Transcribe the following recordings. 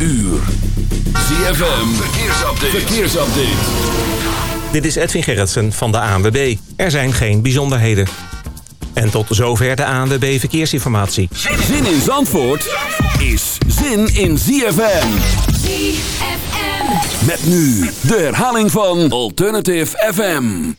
uur. ZFM, verkeersupdate. verkeersupdate. Dit is Edwin Gerritsen van de ANWB. Er zijn geen bijzonderheden. En tot zover de ANWB Verkeersinformatie. Zin in Zandvoort is zin in ZFM. ZFM. Met nu de herhaling van Alternative FM.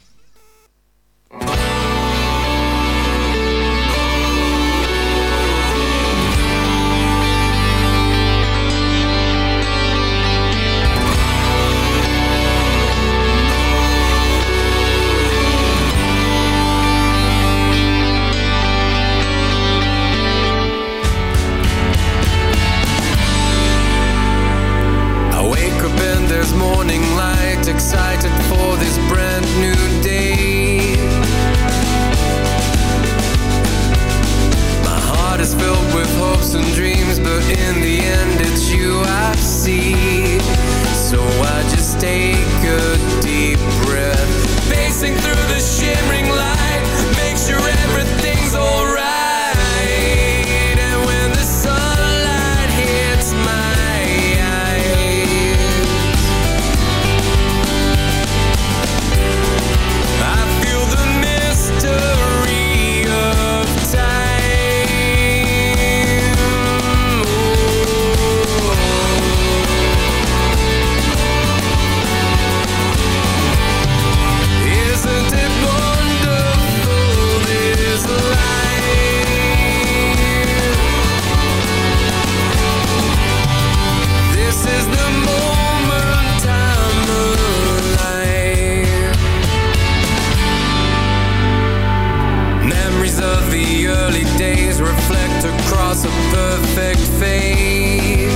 The early days reflect across a perfect face.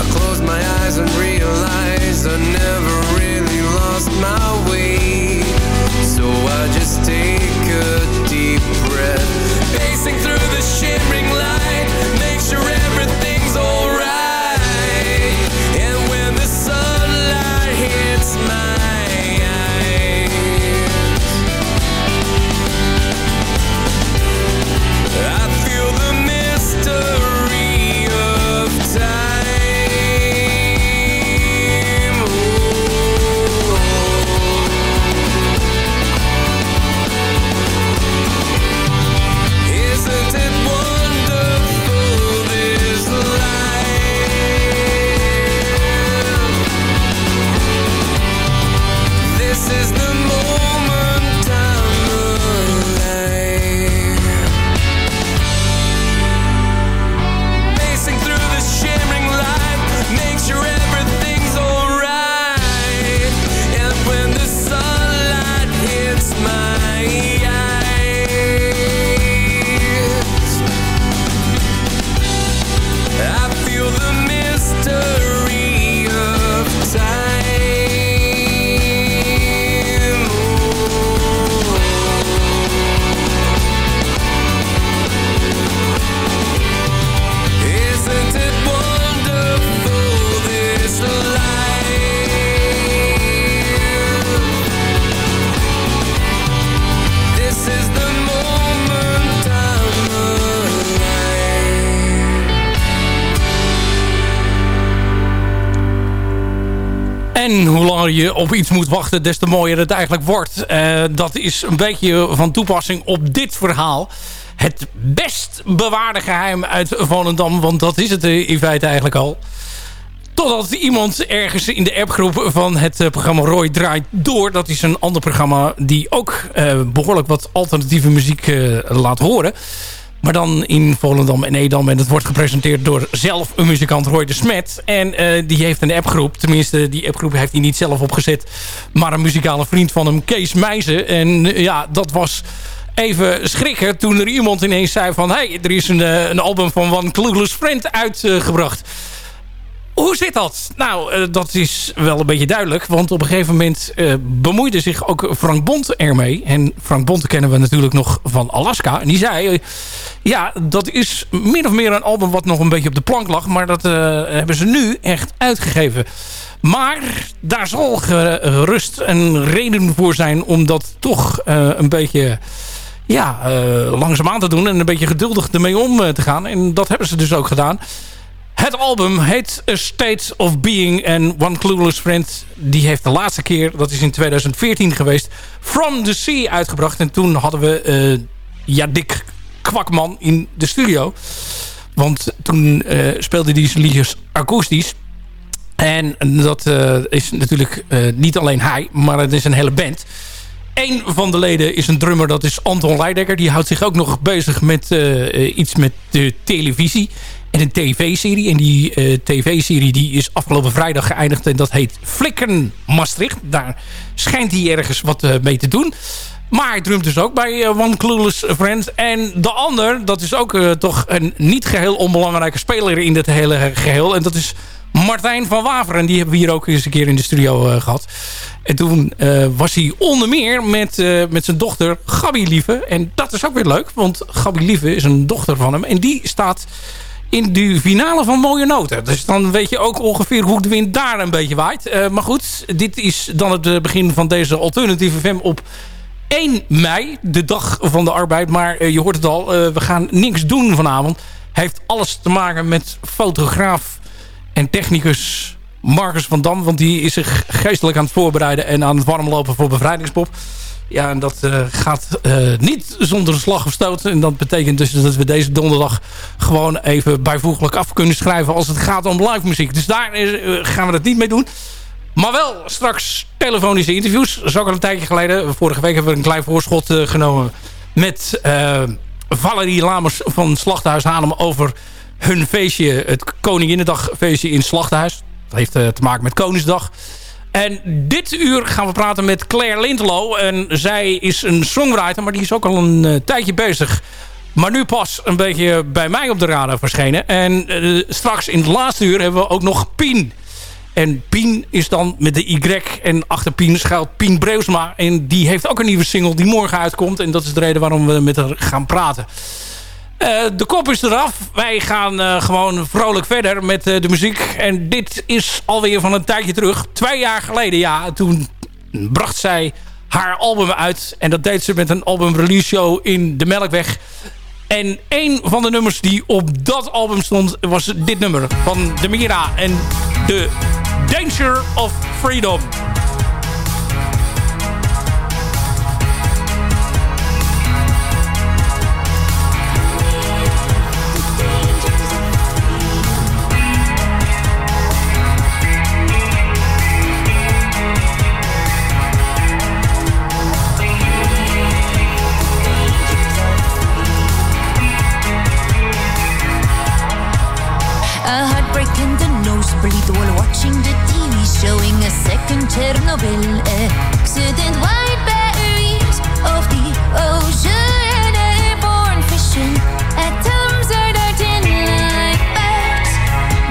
I close my eyes and realize I never really lost my way. So I just take a deep breath, pacing through Hoe langer je op iets moet wachten, des te mooier het eigenlijk wordt. Eh, dat is een beetje van toepassing op dit verhaal. Het best bewaarde geheim uit Volendam. Want dat is het in feite eigenlijk al. Totdat iemand ergens in de appgroep van het eh, programma Roy draait door. Dat is een ander programma die ook eh, behoorlijk wat alternatieve muziek laat horen. Maar dan in Volendam en Edam. En dat wordt gepresenteerd door zelf een muzikant Roy de Smet. En eh, die heeft een appgroep. Tenminste, die appgroep heeft hij niet zelf opgezet. Maar een muzikale vriend van hem, Kees Meijzen. En eh, ja, dat was even schrikken toen er iemand ineens zei van... hey, er is een, eh, een album van One Clueless Friend uitgebracht. Hoe zit dat? Nou, eh, dat is wel een beetje duidelijk. Want op een gegeven moment eh, bemoeide zich ook Frank Bond ermee. En Frank Bond kennen we natuurlijk nog van Alaska. En die zei... eh, ja, dat is min of meer een album wat nog een beetje op de plank lag. Maar dat hebben ze nu echt uitgegeven. Maar daar zal gerust een reden voor zijn... om dat toch een beetje ja, uh, langzaam aan te doen en een beetje geduldig ermee om te gaan. En dat hebben ze dus ook gedaan. Het album heet A State of Being en One Clueless Friend. Die heeft de laatste keer, dat is in 2014 geweest, From the Sea uitgebracht. En toen hadden we uh, ja, Dick Kwakman in de studio. Want toen uh, speelde hij zijn liedjes akoestisch. En dat uh, is natuurlijk niet alleen hij, maar het is een hele band. Eén van de leden is een drummer, dat is Anton Leidekker. Die houdt zich ook nog bezig met iets met de televisie en een tv-serie. En die uh, tv-serie die is afgelopen vrijdag geëindigd. En dat heet Flikken Maastricht. Daar schijnt hij ergens wat uh, mee te doen. Maar hij drumt dus ook bij uh, One Clueless Friend. En de ander, dat is ook toch een niet geheel onbelangrijke speler in dit hele geheel. En dat is Martijn van Waveren. Die hebben we hier ook eens een keer in de studio gehad. En toen was hij onder meer met, met zijn dochter Gabi Lieve. En dat is ook weer leuk, want Gabi Lieve is een dochter van hem. En die staat in de finale van Mooie Noten. Dus dan weet je ook ongeveer hoe de wind daar een beetje waait. Uh, maar goed, dit is dan het eh, begin van deze alternatieve FM op 1 mei. De dag van de arbeid. Maar uh, je hoort het al, we gaan niks doen vanavond. Heeft alles te maken met fotograaf en technicus Marcus van Dam. Want die is zich geestelijk aan het voorbereiden en aan het warmlopen voor Bevrijdingspop. Ja, en dat uh, gaat uh, niet zonder slag of stoot. En dat betekent dus dat we deze donderdag gewoon even bijvoeglijk af kunnen schrijven als het gaat om live muziek. Dus daar uh, gaan we dat niet mee doen. Maar wel straks telefonische interviews. Zo al een tijdje geleden. Vorige week hebben we een klein voorschot genomen met Valerie Lamers van Slachthuis Haarlem over hun feestje, het Koninginnedagfeestje in Slachthuis. Dat heeft te maken met Koningsdag. En dit uur gaan we praten met Claire Lintelo. En zij is een songwriter, maar die is ook al een uh, tijdje bezig. Maar nu pas een beetje bij mij op de radar verschenen. En uh, straks in het laatste uur hebben we ook nog Pien. En Pien is dan met de Y. En achter Pien schuilt Pien Breusma. En die heeft ook een nieuwe single die morgen uitkomt. En dat is de reden waarom we met haar gaan praten. Uh, de kop is eraf. Wij gaan uh, gewoon vrolijk verder met uh, de muziek. En dit is alweer van een tijdje terug. Twee jaar geleden, ja. Toen bracht zij haar album uit. En dat deed ze met een album release show in de Melkweg. En een van de nummers die op dat album stond... was dit nummer van de Mira. En de Danger of Freedom. Chernobyl accident er white berries of the ocean airborne fishing atoms are darting like birds.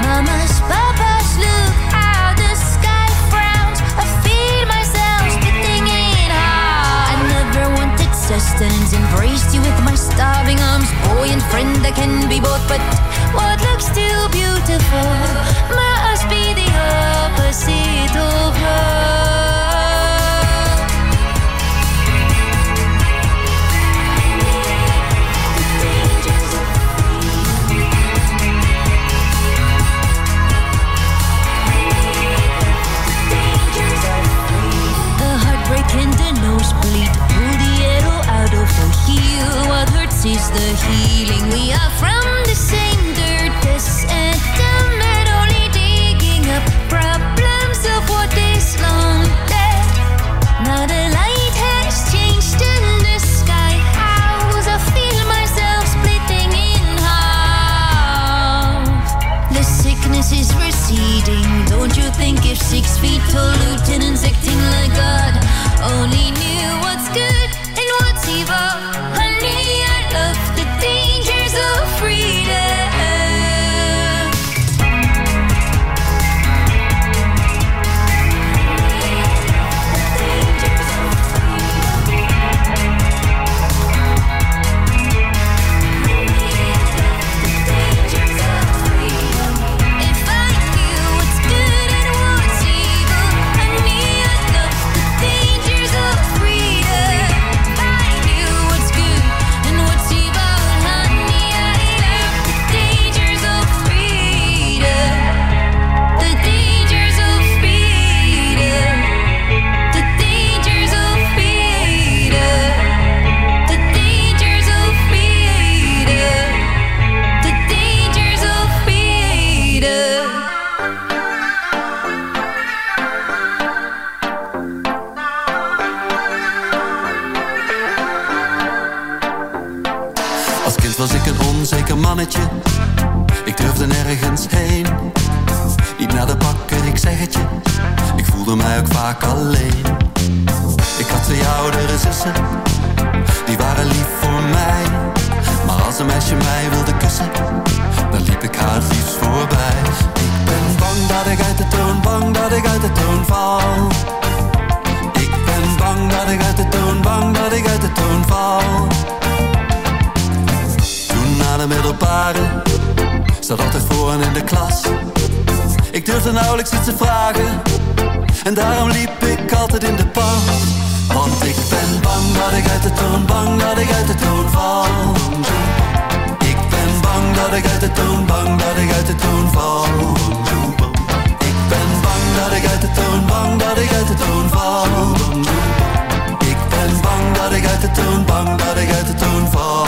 Mamas papas look how the sky frowns. I feel myself spitting in hard I never wanted sustenance embraced you with my starving arms. Boy and friend I can be both but what looks too beautiful the healing. We are from the same dirt, and only digging up problems of what is long dead. Now the light has changed in the sky. I feel myself splitting in half. The sickness is receding. Don't you think if six feet tall lieutenants acting like toon, bang dat ik uit de toon val. Ik ben bang dat ik uit de toon, bang dat ik uit de toon val. Ik ben bang dat ik uit de toon, bang dat ik uit de toon val.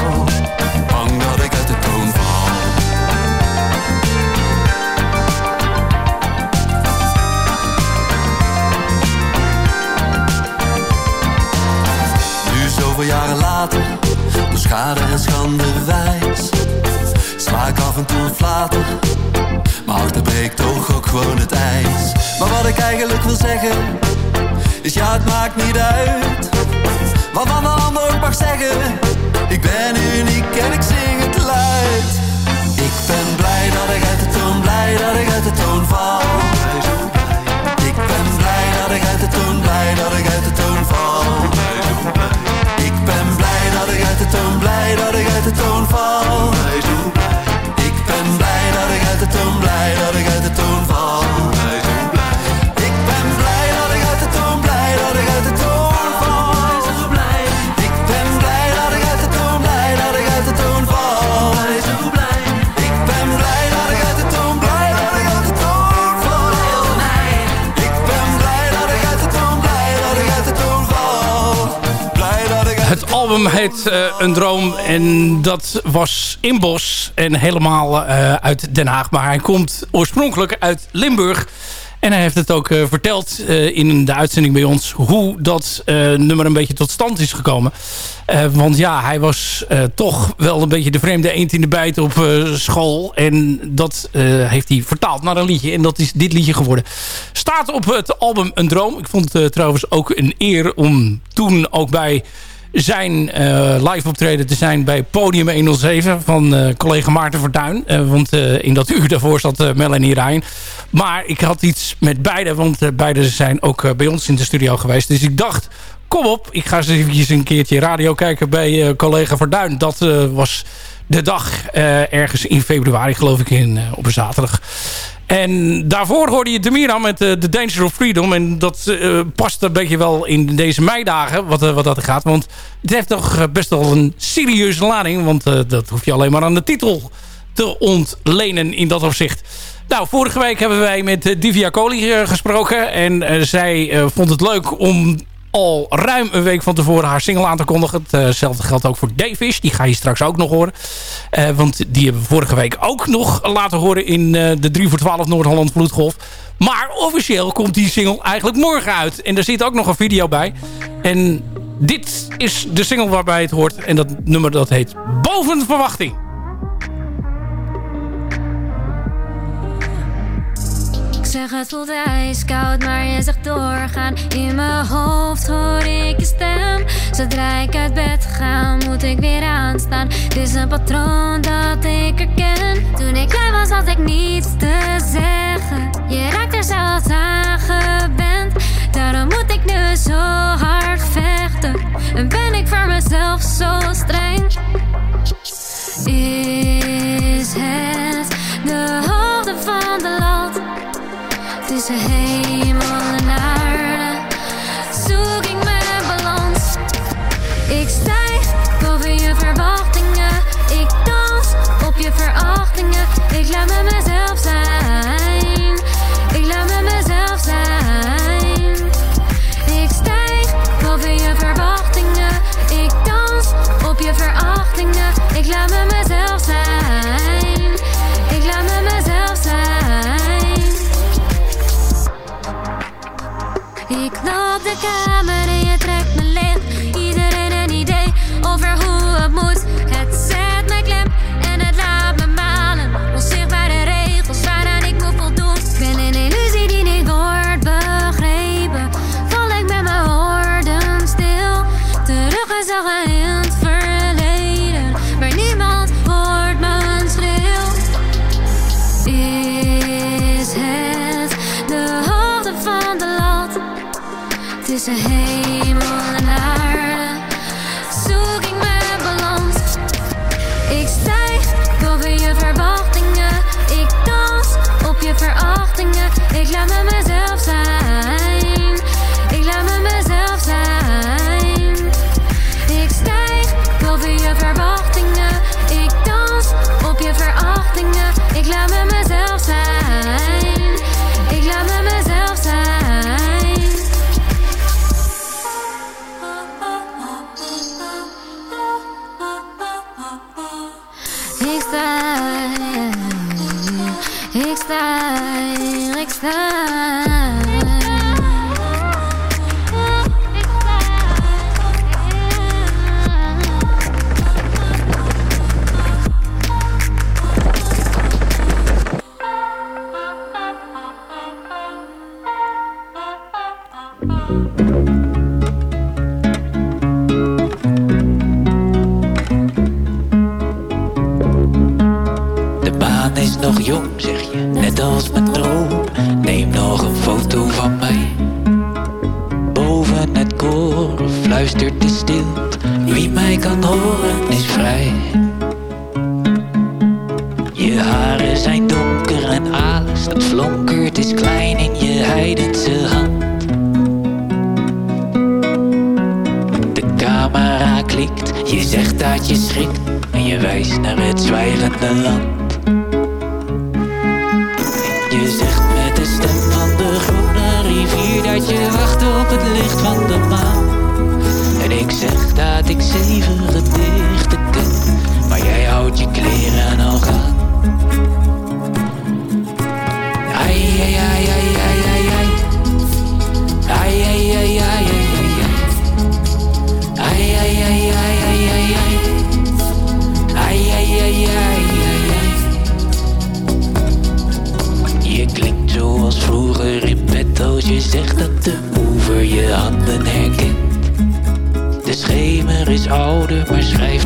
Bang dat ik uit de toon val. Nu zoveel jaren later, door schade en schande ik af en toe achter breekt toch ook gewoon het ijs. Maar wat ik eigenlijk wil zeggen, is ja het maakt niet uit. Wat van de ander ook mag zeggen, ik ben uniek en ik zing het luid. Ik ben blij dat ik uit de toon, blij dat ik uit de toon val. Ik ben blij dat ik uit de toon, blij dat ik uit de toon val. Ik ben blij dat ik uit de toon, blij dat ik uit de toon val. Ben blij dat ik uit de toon, blij dat ik uit de toon val. Album heet eh, Een Droom en dat was in Bos en helemaal eh, uit Den Haag. Maar hij komt oorspronkelijk uit Limburg. En hij heeft het ook eh, verteld in de uitzending bij ons... hoe dat nummer een beetje tot stand is gekomen. Want ja, hij was toch wel een beetje de vreemde eend in de bijt op school. En dat heeft hij vertaald naar een liedje. En dat is dit liedje geworden. Staat op het album Een Droom. Ik vond het trouwens ook een eer om toen ook bij zijn eh, live optreden te zijn bij Podium 107 van eh, collega Maarten Verduin. Eh, want in dat uur daarvoor zat Melanie Rijn. Maar ik had iets met beide, want beide zijn ook bij ons in de studio geweest. Dus ik dacht, kom op, ik ga eens eventjes een keertje radio kijken bij collega Verduin. Dat was de dag ergens in februari, geloof ik, in, op een zaterdag. En daarvoor hoorde je Demira met eh, The Danger of Freedom. En dat eh, past een beetje wel in deze meidagen, wat, eh, wat dat gaat. Want het heeft toch best wel een serieuze lading. Want dat hoef je alleen maar aan de titel te ontlenen in dat opzicht. Nou, vorige week hebben wij met Divya Kohli eh, gesproken. En zij vond het leuk om al ruim een week van tevoren haar single aan te kondigen. Hetzelfde geldt ook voor Davish. Die ga je straks ook nog horen. Eh, want die hebben we vorige week ook nog laten horen in eh, de 3 voor 12 Noord-Holland Vloedgolf. Maar officieel komt die single eigenlijk morgen uit. En er zit ook nog een video bij. En dit is de single waarbij het hoort. En dat nummer dat heet Boven Verwachting. Zeg het voelt ijskoud, maar je zegt doorgaan. In mijn hoofd hoor ik je stem. Zodra ik uit bed ga, moet ik weer aanstaan. Dit is een patroon dat ik herken. Toen ik klein was, had ik niets te zeggen. Je raakt er zelfs aan gewend. Daarom moet ik nu zo hard vechten. En ben ik voor mezelf zo streng. Is het de hoogte van de lat? Tussen hemel nog jong, zeg je, net als mijn droom. Neem nog een foto van mij. Boven het koren fluistert de stilte. Wie mij kan horen is vrij. Je haren zijn donker en alles dat flonkert is klein in je heidense hand. De camera klikt, je zegt dat je schrikt en je wijst naar het zwijgende land.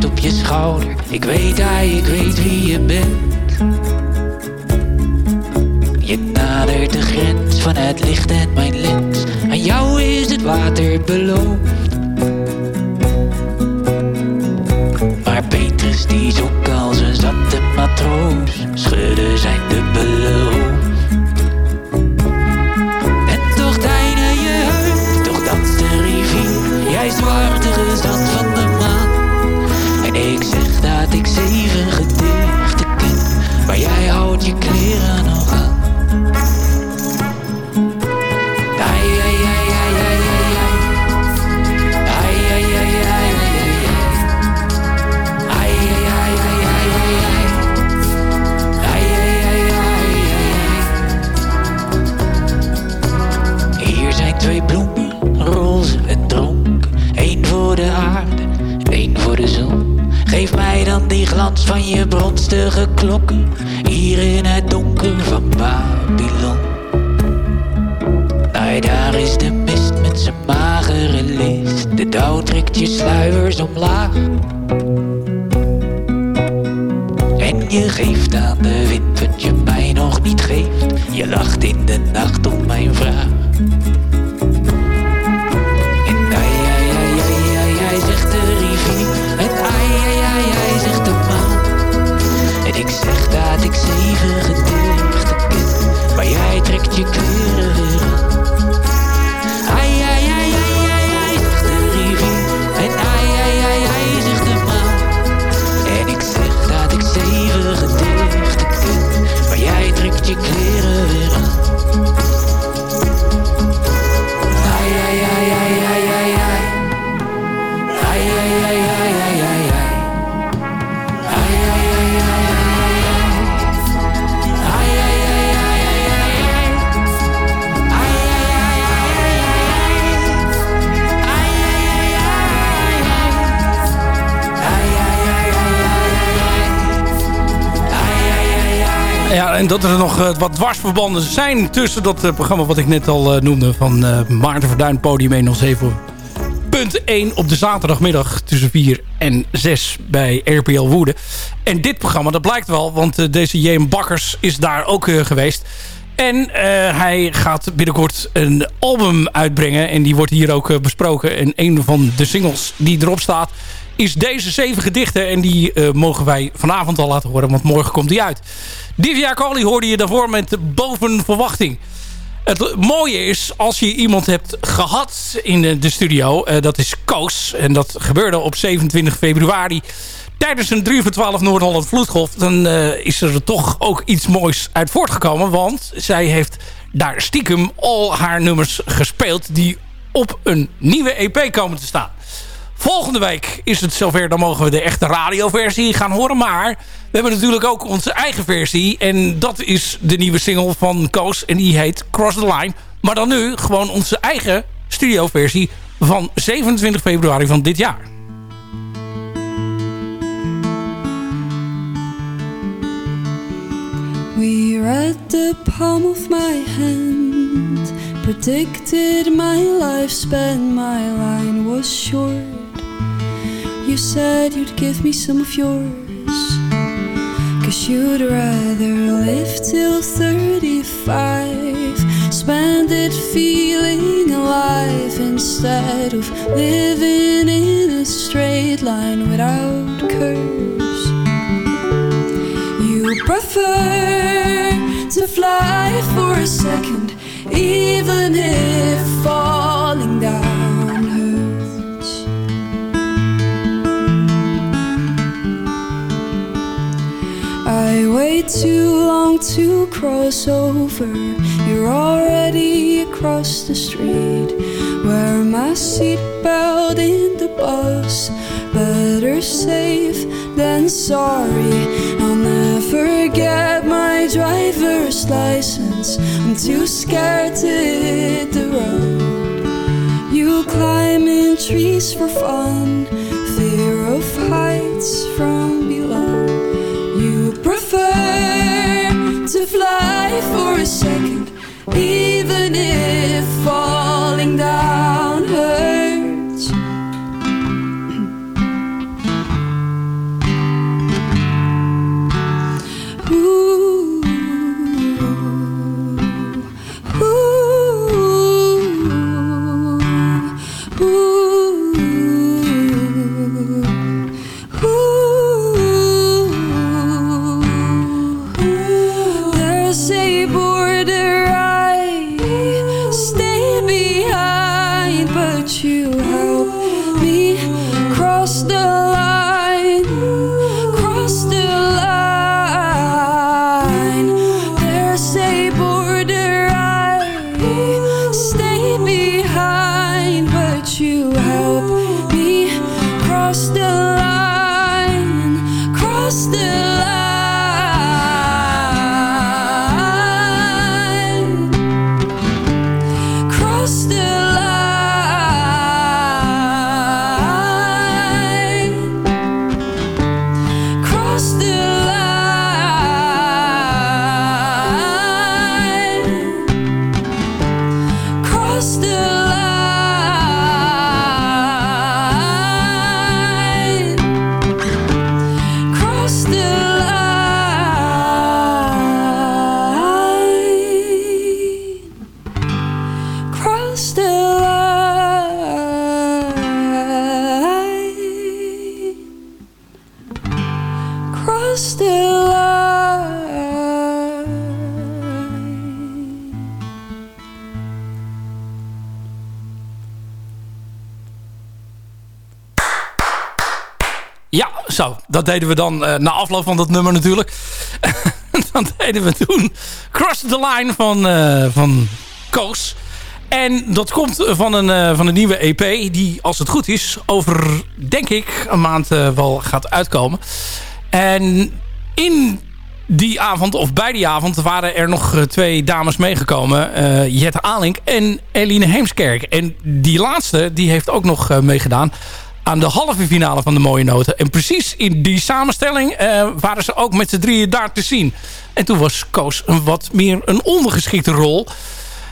Op je schouder. Ik weet hij, ik weet wie je bent. Je nadert de grens van het licht en mijn lens. Aan jou is het water beloofd. Maar Petrus die zoekt als een zatte matroos. Schudden zijn dubbele hoofd. Ai, ai, ai, ai, ai. Hier zijn twee bloemen, roze en dronken. Eén voor de aarde, één voor de zon. Geef mij dan die glans van je bronstige klokken. Dat er nog eh, wat dwarsverbanden zijn tussen dat eh, programma wat ik net al eh, noemde van Maarten Verduin, podium 107.1 op de zaterdagmiddag tussen 4 en 6 bij RPL Woede. En dit programma, dat blijkt wel, want deze J.M. Bakkers is daar ook geweest. En hij gaat binnenkort een album uitbrengen. En die wordt hier ook besproken. En een van de singles die erop staat is deze zeven gedichten. En die eh, mogen wij vanavond al laten horen. Want morgen komt die uit. Divya Kali hoorde je daarvoor met Boven Verwachting. Het mooie is, als je iemand hebt gehad in de, de studio... eh, dat is Koos. En dat gebeurde op 27 februari... Tijdens een 3 voor 12 Noord-Holland vloedgolf... dan eh, is er toch ook iets moois uit voortgekomen. Want zij heeft daar stiekem al haar nummers gespeeld... die op een nieuwe EP komen te staan. Volgende week is het zover, dan mogen we de echte radioversie gaan horen. Maar we hebben natuurlijk ook onze eigen versie. En dat is de nieuwe single van Koos. En die heet Cross the Line. Maar dan nu gewoon onze eigen studioversie van 27 februari van dit jaar. We read the palm of my hand, predicted my lifespan, my line was short. You said you'd give me some of yours, cause you'd rather live till 35, spend it feeling alive instead of living in a straight line without curves. You prefer to fly for a second, even if falling down Wait too long to cross over. You're already across the street. Wear my seatbelt in the bus. Better safe than sorry. I'll never get my driver's license. I'm too scared to hit the road. You climb in trees for fun. For a second, even if falling down zo. Dat deden we dan eh, na afloop van dat nummer natuurlijk. dan deden we toen Cross the Line van, eh, van Koos. En dat komt van een, eh, van een nieuwe EP die, als het goed is, over, denk ik, een maand wel gaat uitkomen. En in die avond, of bij die avond, waren er nog twee dames meegekomen. eh Jette Alink en Eline Heemskerk. En die laatste, die heeft ook nog meegedaan aan de halve finale van de Mooie Noten. En precies in die samenstelling eh, waren ze ook met z'n drieën daar te zien. En toen was Koos een wat meer een ondergeschikte rol...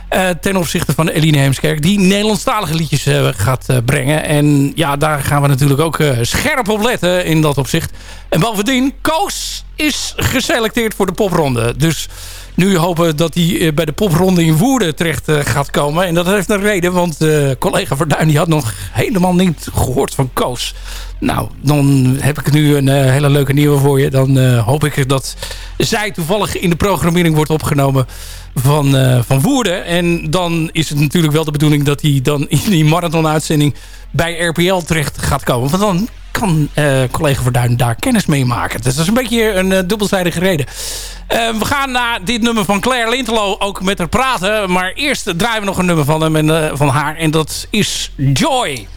eh, ten opzichte van Eline Heemskerk... die Nederlandstalige liedjes eh, gaat brengen. En ja, daar gaan we natuurlijk ook scherp op letten in dat opzicht. En bovendien, Koos is geselecteerd voor de popronde. Dus nu hopen dat hij eh, bij de popronde in Woerden terecht eh, gaat komen. En dat heeft een reden, want uh, collega Verduin die had nog helemaal niet gehoord van Koos. Nou, dan heb ik nu een hele leuke nieuwe voor je. Dan hoop ik dat zij toevallig in de programmering wordt opgenomen van, van Woerden. En dan is het natuurlijk wel de bedoeling dat hij dan in die marathon-uitzending bij RPL terecht gaat komen. Want dan kan uh, collega Verduin daar kennis mee maken. Dus dat is een beetje een uh, dubbelzijdige reden. Uh, we gaan naar dit nummer van Claire Lintelo ook met haar praten. Maar eerst draaien we nog een nummer van, hem en, van haar. En dat is Joy.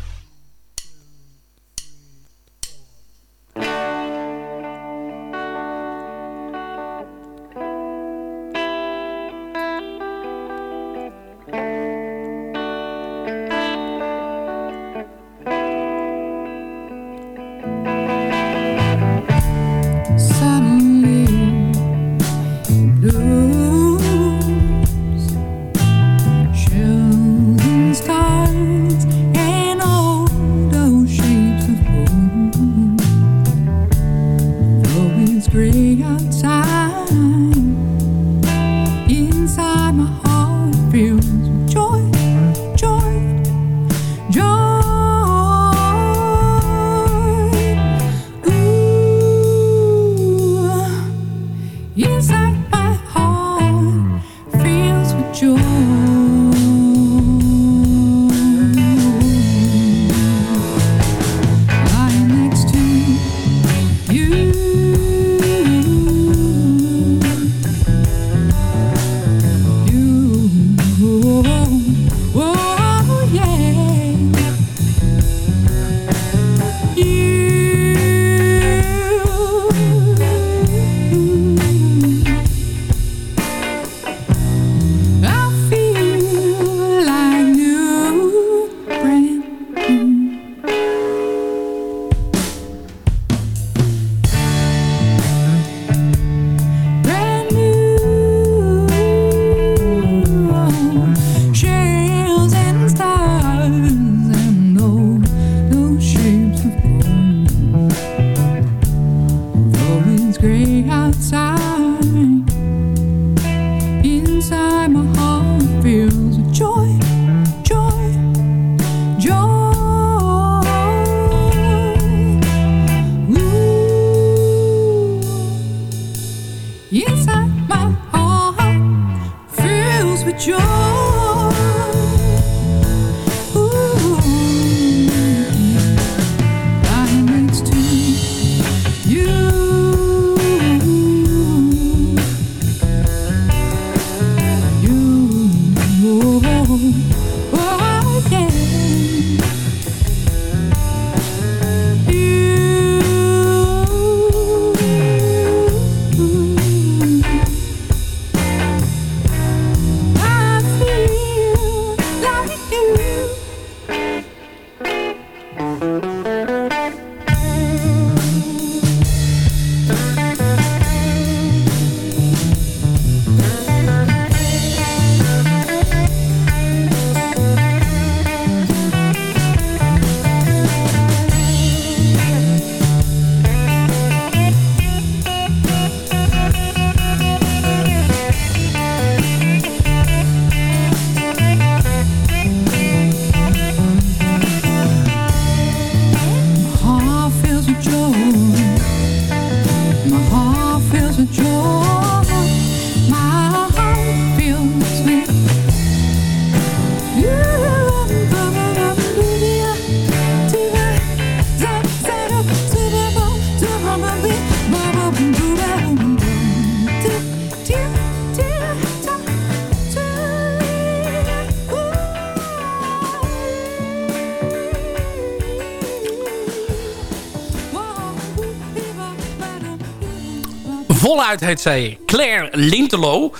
Voluit heet zij Claire Lintelo.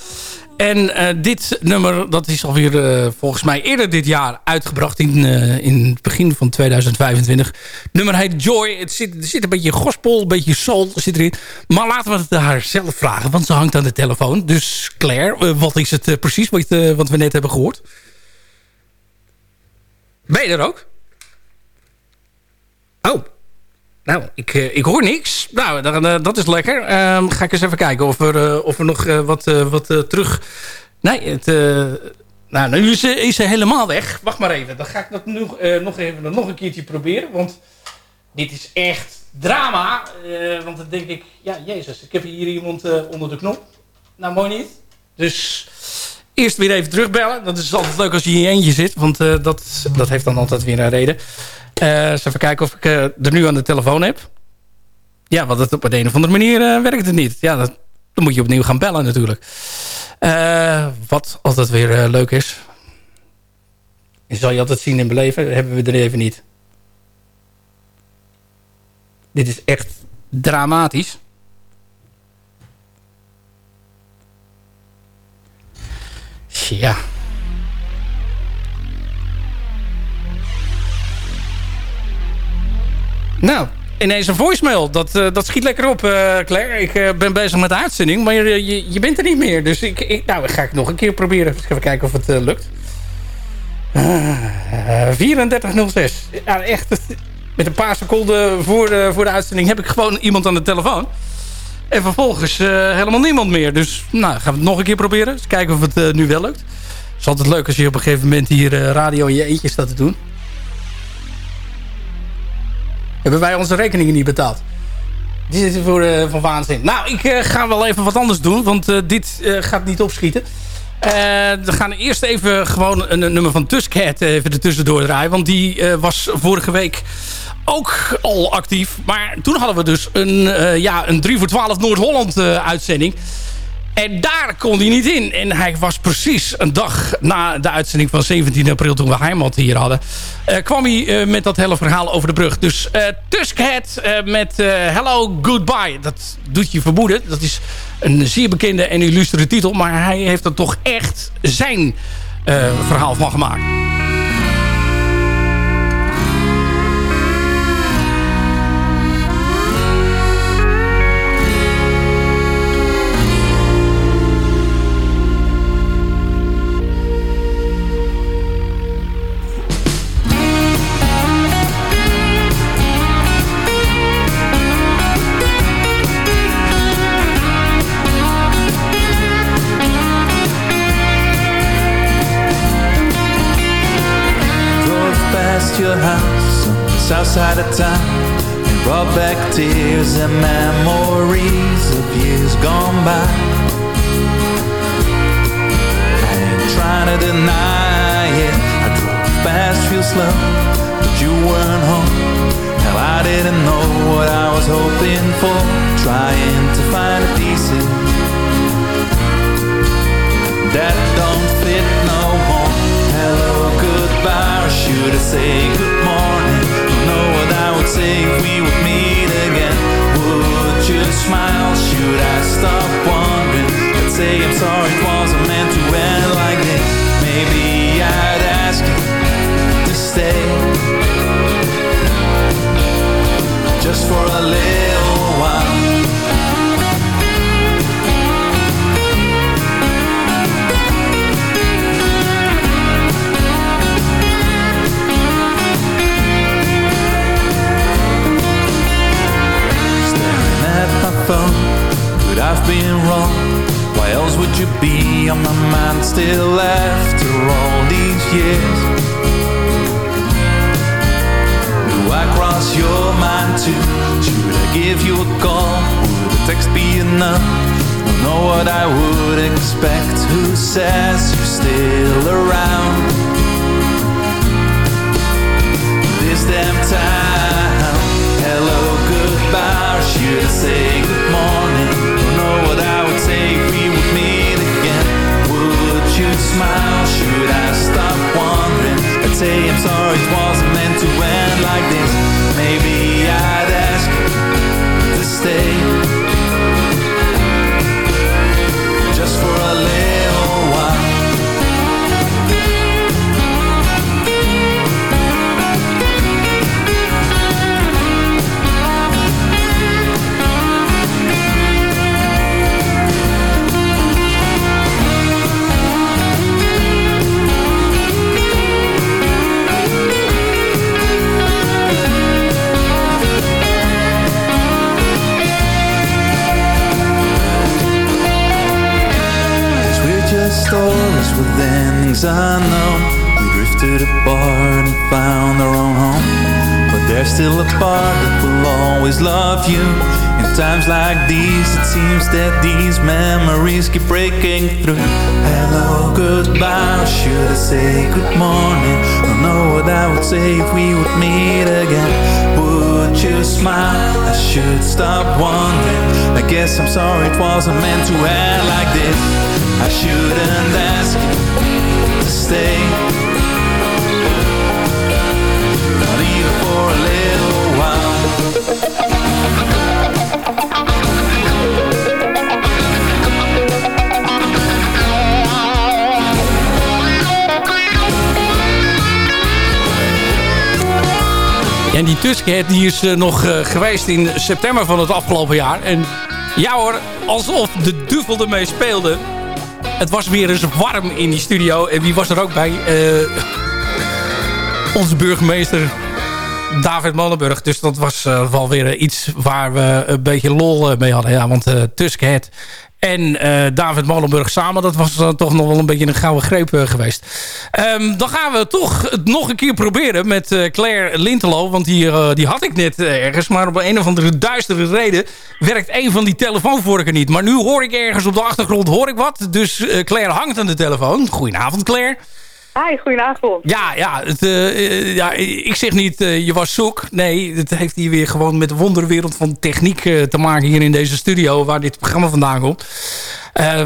En uh, dit nummer, dat is alweer uh, volgens mij eerder dit jaar uitgebracht. In, uh, in het begin van 2025. nummer heet Joy. Het zit, er zit een beetje gospel, een beetje soul zit erin. Maar laten we het haar zelf vragen. Want ze hangt aan de telefoon. Dus Claire, wat is het precies wat, wat we net hebben gehoord? Ben je er ook? Oh. Nou, ik, eh, ik hoor niks. Nou, dan, eh, dat is lekker. Ehm, ga ik eens even kijken of er, eh, of er nog wat, wat terug... Nee, het, nou, nu is, is ze helemaal weg. Wacht maar even. Dan ga ik dat eh, nog even nog een keertje proberen. Want dit is echt drama. Want dan denk ik, ja, jezus, ik heb hier iemand onder de knop. Nou, mooi niet. Dus eerst weer even terugbellen. Dat is altijd leuk als je in je eentje zit. Want eh, dat, dat heeft dan altijd weer een reden. Eh, eens even kijken of ik eh, er nu aan de telefoon heb. Ja, want het, op een of andere manier werkt het niet. Ja, dat, dan moet je opnieuw gaan bellen natuurlijk. Wat altijd weer leuk is. En zal je altijd zien en beleven. Hebben we er even niet. Dit is echt dramatisch. Ja. Nou, ineens een voicemail. Dat, eh, dat schiet lekker op, eh, Claire. Ik eh, ben bezig met de uitzending, maar je, je, bent er niet meer. Dus ik, ik, nou, ga ik nog een keer proberen. Even kijken of het lukt. Ah, 3406. Ja, echt. Met een paar seconden voor voor de uitzending heb ik gewoon iemand aan de telefoon. En vervolgens eh, helemaal niemand meer. Dus nou, gaan we het nog een keer proberen. Eens kijken of het eh, nu wel lukt. Het is altijd leuk als je op een gegeven moment hier eh, radio in je eentje staat te doen. Hebben wij onze rekeningen niet betaald. Dit is voor, van waanzin. Nou, ik ga wel even wat anders doen. Want dit gaat niet opschieten. We gaan eerst even gewoon een, nummer van Tuskhead even ertussendoor draaien. Want die was vorige week ook al actief. Maar toen hadden we dus een, eh, ja, een 3 voor 12 Noord-Holland eh, uitzending. En daar kon hij niet in. En hij was precies een dag na de uitzending van 17 april... toen we Heimat hier hadden... eh, kwam hij met dat hele verhaal over de brug. Dus Tuskhead met Hello Goodbye. Dat doet je vermoeden. Dat is een zeer bekende en illustere titel. Maar hij heeft er toch echt zijn verhaal van gemaakt. South side of town and brought back tears and memories of years gone by. I ain't trying to deny it. I drove fast real slow, but you weren't home. Hell, I didn't know what I was hoping for. Trying to find a decent that don't fit no more. Hello, goodbye, should I say good If we would meet again. Would you smile? Should I stop wondering? I'd say I'm sorry, it wasn't meant to end like this. Maybe I'd ask you to stay just for a little while. Been wrong? Why else would you be on my mind still after all these years? Do I cross your mind too? Should I give you a call? Would a text be enough? Don't know what I would expect. Who says you're still around? This damn town. Hello, goodbye. Should I say good morning? Smile? Should I stop wondering? I'd say I'm sorry, it wasn't meant to end like this. Maybe stories with endings unknown. We drifted apart and found our own home. But there's still a part that will always love you. In times like these, it seems that these memories keep breaking through. Hello, goodbye, should I say good morning? Don't know what I would say if we would meet again. Would you smile? I should stop wondering. I guess I'm sorry it wasn't meant to end like this. I shouldn't ask you to stay. En die Tuskhead die is eh, nog eh, geweest in september van het afgelopen jaar. En ja hoor, alsof de duvel ermee speelde. Het was weer eens warm in die studio. En wie was er ook bij? Eh, onze burgemeester David Molenburg. Dus dat was eh, wel weer iets waar we een beetje lol mee hadden. Ja, want uh, Tuskhead en eh, David Molenburg samen, dat was dan toch nog wel een beetje een gouden greep eh, geweest. Ehm, dan gaan we toch het nog een keer proberen met eh, Claire Lintelo. Want die, die had ik net ergens. Maar op een of andere duistere reden werkt een van die telefoonvorken niet. Maar nu hoor ik ergens op de achtergrond hoor ik wat. Dus Claire hangt aan de telefoon. Goedenavond Claire. Hi, goedenavond. Ja, ja, het, eh, eh, ja ik zeg niet eh, je was zoek. Nee, het heeft hier weer gewoon met de wonderwereld van techniek te maken hier in deze studio waar dit programma vandaan komt.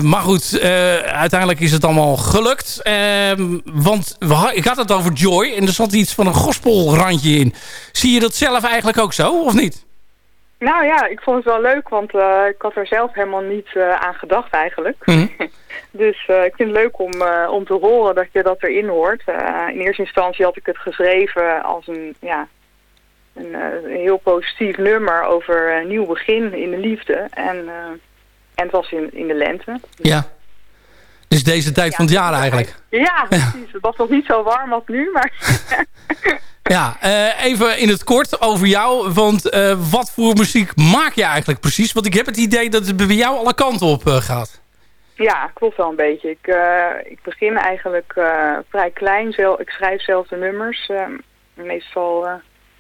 Maar goed, uiteindelijk is het allemaal gelukt. Ehm, want we ik had het over Joy en er zat iets van een gospelrandje in. Zie je dat zelf eigenlijk ook zo, of niet? Nou ja, ik vond het wel leuk, want eh, ik had er zelf helemaal niet eh, aan gedacht eigenlijk. Mhm. dus eh, ik vind het leuk om, om te horen dat je dat erin hoort. In eerste instantie had ik het geschreven als een, ja, een, een heel positief nummer over een nieuw begin in de liefde. En, en het was in, in de lente. Ja. Dus deze tijd van het jaar eigenlijk. Ja, precies. Het was nog niet zo warm als nu, maar... Ja, eh, even in het kort over jou. Want eh, wat voor muziek maak je eigenlijk precies? Want ik heb het idee dat het bij jou alle kanten op eh, gaat. Ja, klopt wel een beetje. Ik, ik begin eigenlijk vrij klein. Zel ik schrijf zelf de nummers. meestal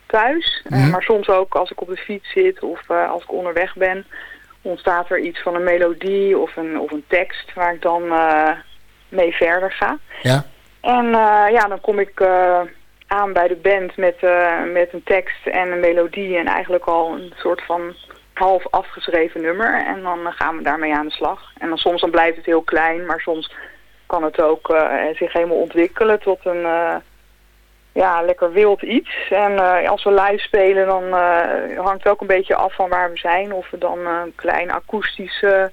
thuis. Mhm. maar soms ook als ik op de fiets zit of als ik onderweg ben. Ontstaat er iets van een melodie of een, of een tekst waar ik dan eh, mee verder ga. Ja. En eh, ja, dan kom ik eh, aan bij de band met, met een tekst en een melodie. En eigenlijk al een soort van half afgeschreven nummer. En dan gaan we daarmee aan de slag. En dan soms dan blijft het heel klein, maar soms kan het ook zich helemaal ontwikkelen tot een ja, lekker wild iets. En eh, als we live spelen, dan eh, hangt het ook een beetje af van waar we zijn. Of we dan eh, een klein akoestische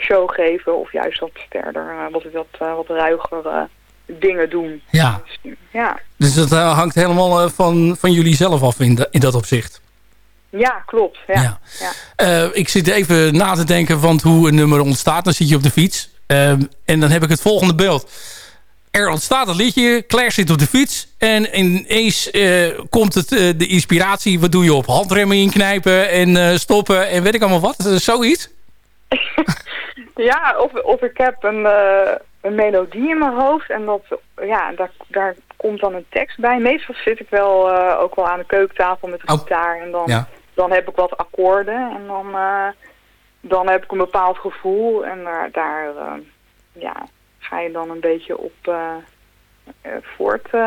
show geven of juist wat verder, wat, wat, wat ruiger eh, dingen doen. Ja. Ja. Dus dat hangt helemaal van, van jullie zelf af in, de- in dat opzicht. Ja, klopt. Ja. Ja. Ja. Ik zit even na te denken van hoe een nummer ontstaat. Dan zit je op de fiets. Ehm, en dan heb ik het volgende beeld. Er ontstaat een liedje. Claire zit op de fiets. En ineens eh, komt het, eh, de inspiratie. Wat doe je op? Handremmen inknijpen en eh, stoppen en weet ik allemaal wat. Zoiets? Ja, of, of ik heb een, een melodie in mijn hoofd en dat, ja, daar, daar komt dan een tekst bij. Meestal zit ik wel ook wel aan de keukentafel met de Oh. gitaar en dan, Ja. dan heb ik wat akkoorden en dan, dan heb ik een bepaald gevoel en daar, daar ja, ga je dan een beetje op eh, eh, voort. eh,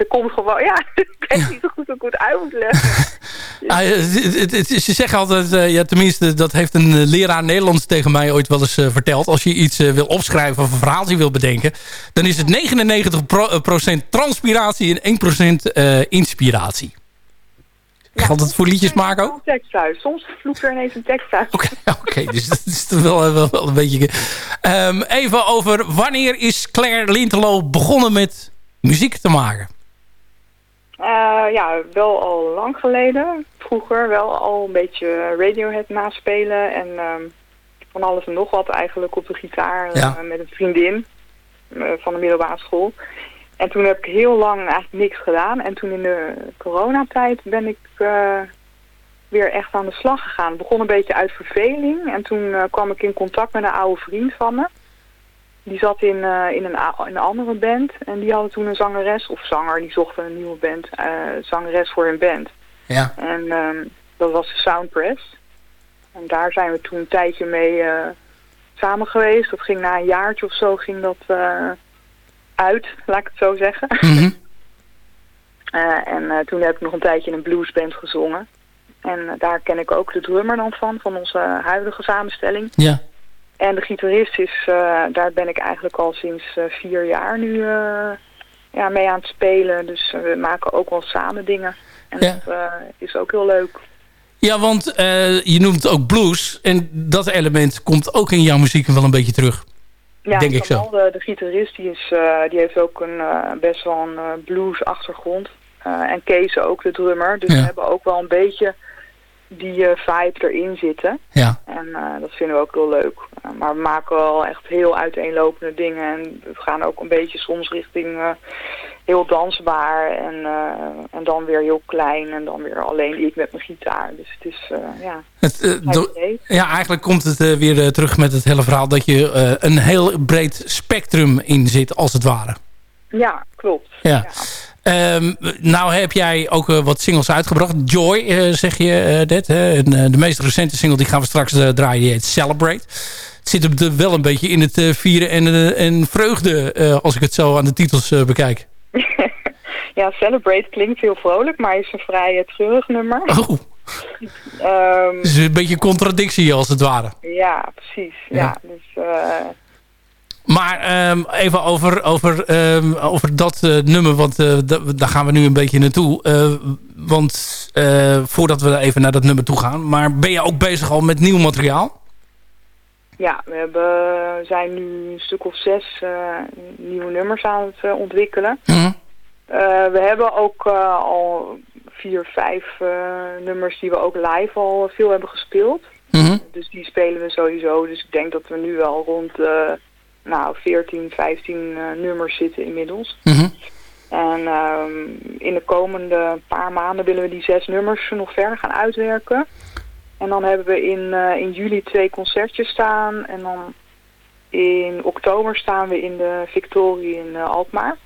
er komt gewoon, ja, ik weet niet zo goed hoe ik het uit moet leggen. Ah, ze zeggen altijd, ja, tenminste, dat heeft een leraar Nederlands tegen mij ooit wel eens verteld. Als je iets wil opschrijven of een verhaaltje wil bedenken, dan is het 99% transpiratie en 1% eh, inspiratie. Geldt het voor liedjes maken ook? Tekst uit. Soms vloekt er ineens een tekst uit. Oké, dus dat is wel, wel, wel een beetje... Ehm, even over wanneer is Claire Lintelo begonnen met muziek te maken? Eh, ja, wel al lang geleden. Vroeger wel al een beetje Radiohead naspelen. En ehm, van alles en nog wat eigenlijk op de gitaar eh, met een vriendin eh, van de middelbare school. En toen heb ik heel lang eigenlijk niks gedaan. En toen in de coronatijd ben ik eh, weer echt aan de slag gegaan. Het begon een beetje uit verveling. En toen eh, kwam ik in contact met een oude vriend van me. Die zat in, eh, in, een, in een andere band. En die hadden toen een zangeres, of zanger, die zochten een nieuwe band, eh, zangeres voor hun band. Ja. En ehm, dat was de Soundpress. En daar zijn we toen een tijdje mee samen geweest. Dat ging na een jaartje of zo ging dat uit, laat ik het zo zeggen. Mhm. Eh, en eh, toen heb ik nog een tijdje in een bluesband gezongen. En eh, daar ken ik ook de drummer dan van, van onze huidige samenstelling. Ja. En de gitarist is, daar ben ik eigenlijk al sinds vier jaar nu ja, mee aan het spelen. Dus we maken ook wel samen dingen. En Ja. dat is ook heel leuk. Ja, want je noemt ook blues. En dat element komt ook in jouw muziek wel een beetje terug. Ja, Denk ik zo. De, de gitarist, die, is, eh, die heeft ook een eh, best wel een eh, blues achtergrond. En Kees ook, de drummer. Dus Ja. we hebben ook wel een beetje die vibe erin zitten. Ja. En dat vinden we ook heel leuk. Maar we maken wel echt heel uiteenlopende dingen. En we gaan ook een beetje soms richting heel dansbaar. En, eh, en dan weer heel klein. En dan weer alleen ik met mijn gitaar. Dus het is, eh, ja, Het, eh, ja, eigenlijk komt het weer terug met het hele verhaal... dat je een heel breed spectrum in zit, als het ware. Ja, klopt. Ja. Ehm, nou heb jij ook wat singles uitgebracht. Joy, zeg je net. Hè? En, de meest recente single die gaan we straks draaien. Die heet Celebrate. Het zit hem er wel een beetje in het vieren en, en vreugde... als ik het zo aan de titels bekijk. Ja, Celebrate klinkt heel vrolijk, maar is een vrij eh, treurig nummer. Oh, het is een beetje een contradictie als het ware. ja, precies. Ja. Ja. dus, eh, Maar ehm, even over, over, ehm, over dat eh, nummer, want da- daar gaan we nu een beetje naartoe. Want voordat we even naar dat nummer toe gaan. Maar ben je ook bezig al met nieuw materiaal? Ja, we hebben, zijn nu een stuk of zes eh, nieuwe nummers aan het eh, ontwikkelen. Mhm. Eh, we hebben ook al vier, vijf nummers die we ook live al veel hebben gespeeld. Mhm. Dus die spelen we sowieso. Dus ik denk dat we nu wel rond nou, 14, 15 eh, nummers zitten inmiddels. Mhm. En ehm, in de komende paar maanden willen we die zes nummers nog verder gaan uitwerken. En dan hebben we in, eh, in juli twee concertjes staan. En dan in oktober staan we in de Victorie in eh, Alkmaar.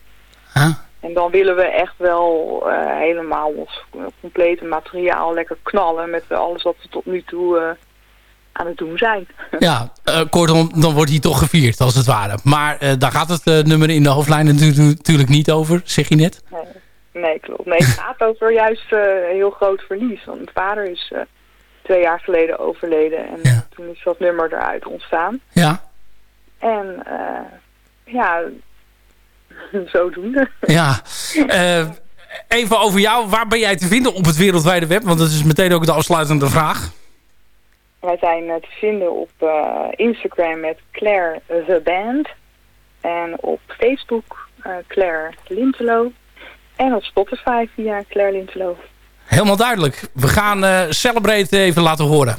En dan willen we echt wel eh, helemaal ons complete materiaal lekker knallen met alles wat we tot nu toe aan het doen zijn. Ja, kortom, dan wordt hij toch gevierd, als het ware. Maar daar gaat het nummer in de hoofdlijn natu- natuurlijk niet over, zeg je net. Nee, nee klopt. Nee, het gaat over juist een heel groot verlies. Want vader is twee jaar geleden overleden. En Ja. toen is dat nummer eruit ontstaan. Ja, En eh, ja, zodoende. ja. Eh, even over jou. Waar ben jij te vinden op het wereldwijde web? Want dat is meteen ook de afsluitende vraag. Wij zijn eh, te vinden op Instagram met Claire The Band. En op Facebook Claire Lintelo. En op Spotify via Claire Lintelo. Helemaal duidelijk. We gaan eh Celebrate even laten horen.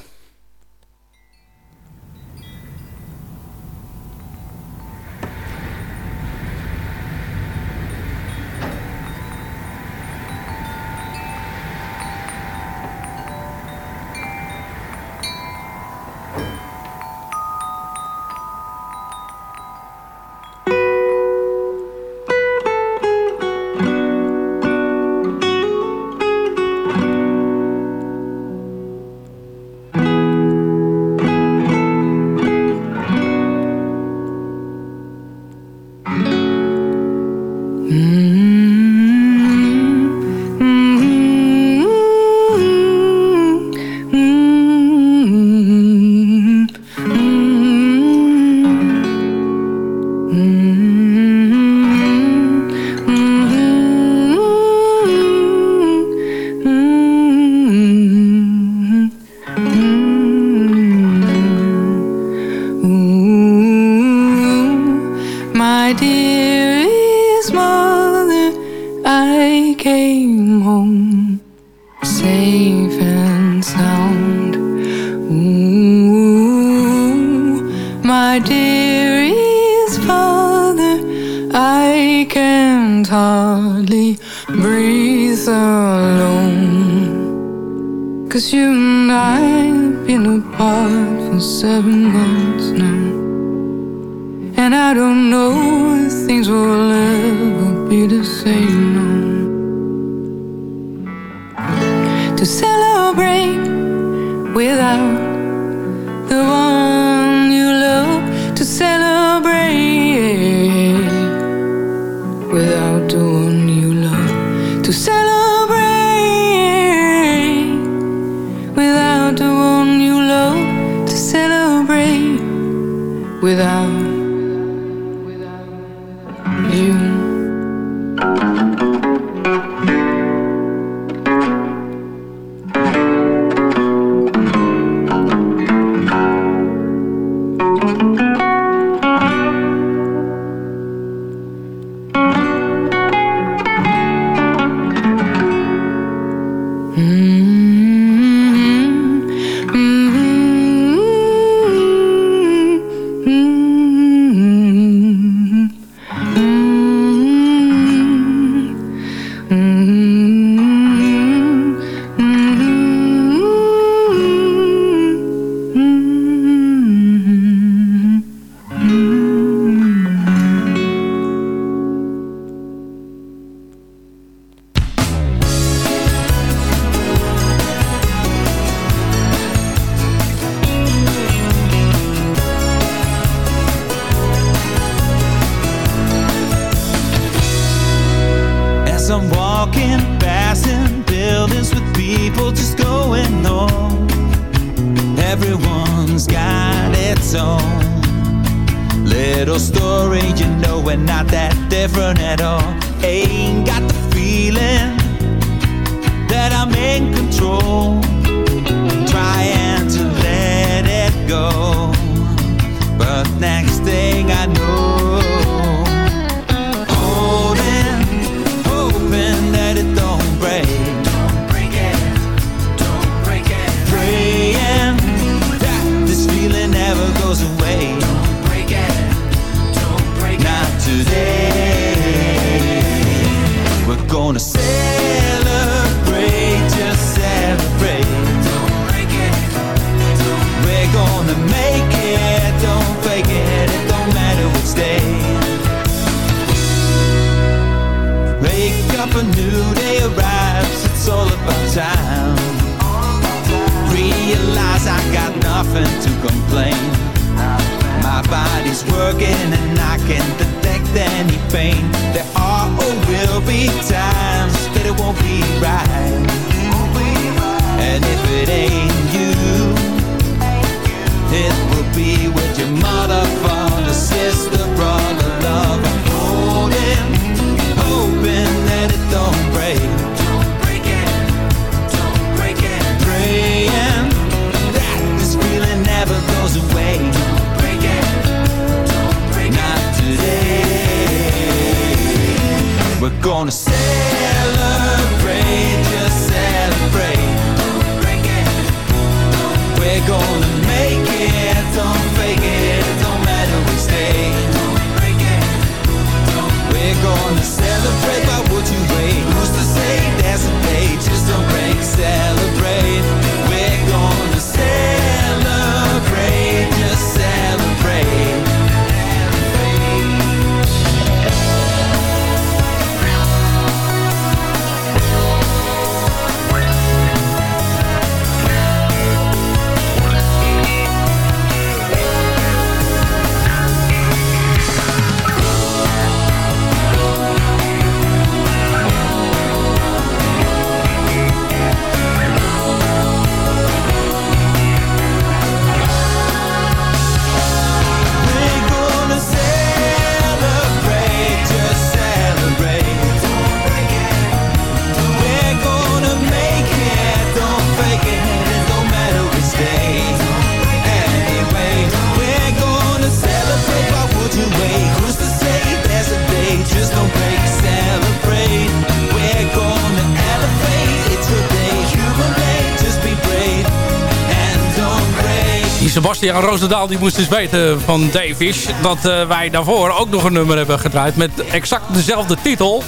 Roosendaal die moest dus weten van Davish. dat eh, wij daarvoor ook nog een nummer hebben gedraaid met exact dezelfde titel.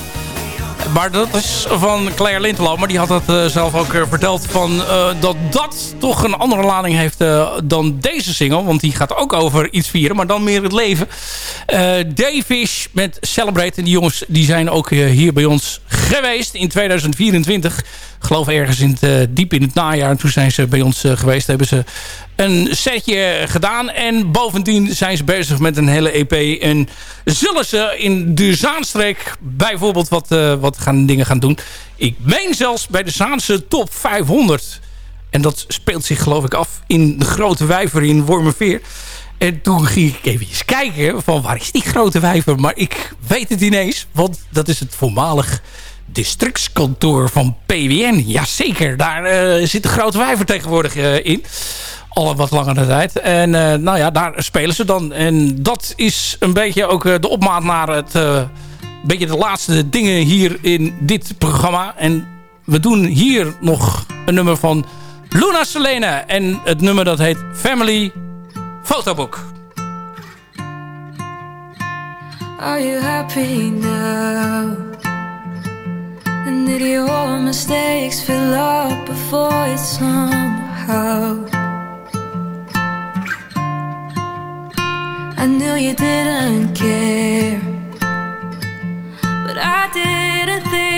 Maar dat is van Claire Lintelow. Maar die had dat eh, zelf ook eh, verteld. Van, dat dat toch een andere lading heeft dan deze single. Want die gaat ook over iets vieren. Maar dan meer het leven. Davish met Celebrate. En die jongens die zijn ook hier bij ons geweest in 2024 geloof ergens in het, diep in het najaar. En toen zijn ze bij ons geweest. Hebben ze een setje gedaan. En bovendien zijn ze bezig met een hele EP. En zullen ze in de bijvoorbeeld wat, wat gaan, dingen gaan doen. Ik meen zelfs bij de Zaanse top 500. En dat speelt zich geloof ik af in de Grote Wijver in Wormerveer. En toen ging ik even kijken van waar is die Grote Wijver? Maar ik weet het ineens, want dat is het voormalig districtskantoor van PWN. Jazeker, daar uh, zit de Grote Wijver tegenwoordig uh, in. Al wat langere tijd. En uh, nou ja, daar spelen ze dan. En dat is een beetje ook de opmaat naar het... beetje de laatste dingen hier in dit programma. En we doen hier nog een nummer van Luna Selena. En het nummer dat heet Family Photobook. Are you happy now? And did your mistakes fill up before it somehow? I knew you didn't care But I didn't think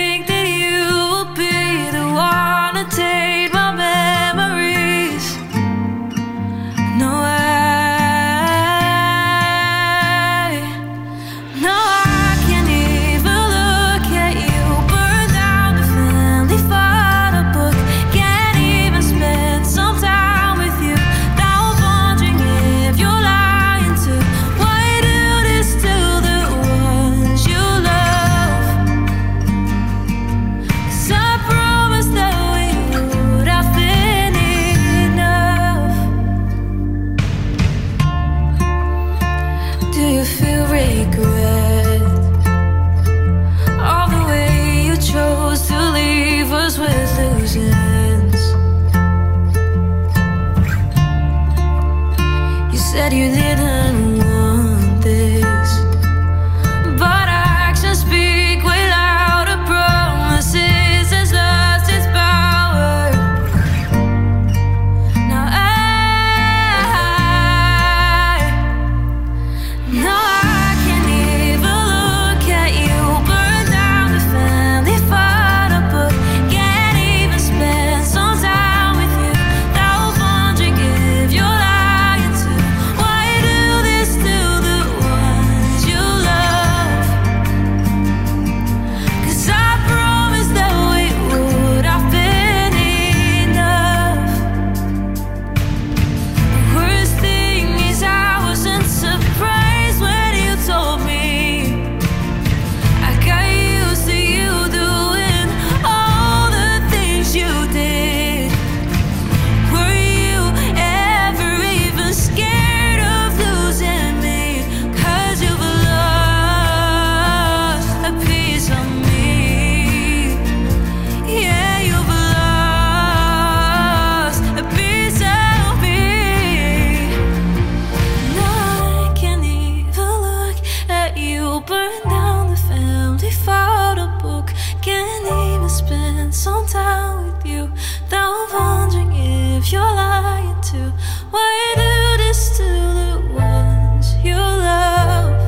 Why do you why do this to the ones you love?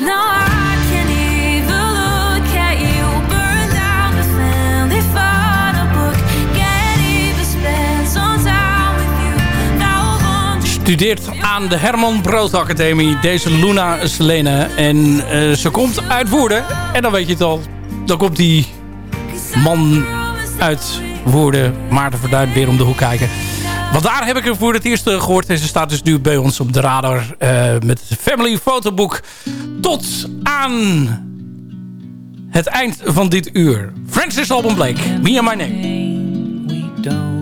Now I can look at you. Down the a book. With you. Now aan de Herman Brood Academie. Deze Luna Selene. En eh, ze komt uit Woerden. En dan weet je het al. Dan komt die man uit Woerden. Maarten Verduin weer om de hoek kijken. Want daar heb ik er voor het eerst eh, gehoord. En ze staat dus nu bij ons op de radar. eh, met het Family Fotoboek. Tot aan het eind van dit uur. Francis Alban Blake. Me and My Name. We don't.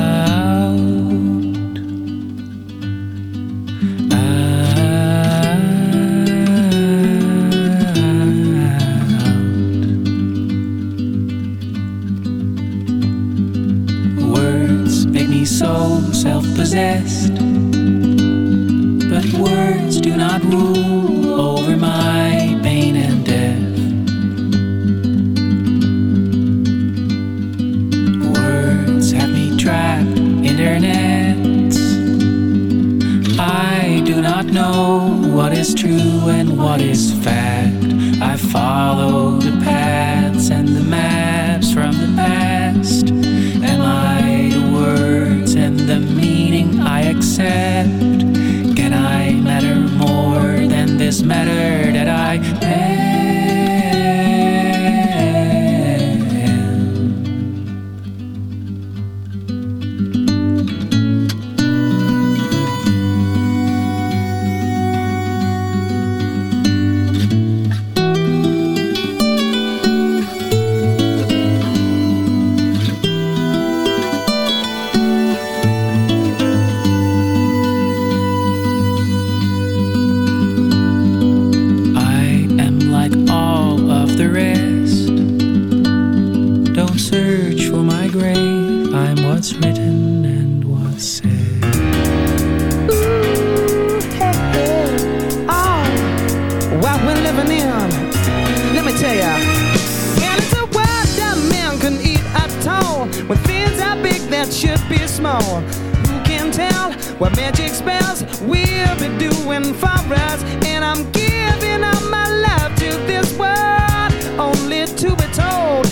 possessed. But words do not rule over my pain and death. Words have me trapped in their nets. I do not know what is true and what is fact. I follow the paths and the maps from the past. accept. Can I matter more than this matter that I What magic spells we'll be doing for us. And I'm giving up my love to this world, only to be told.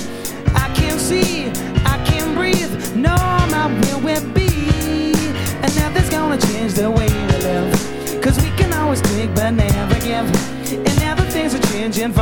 I can't see, I can't breathe, no, not will it be. And nothing's gonna change the way we live. Cause we can always take but never give. And now things are changing for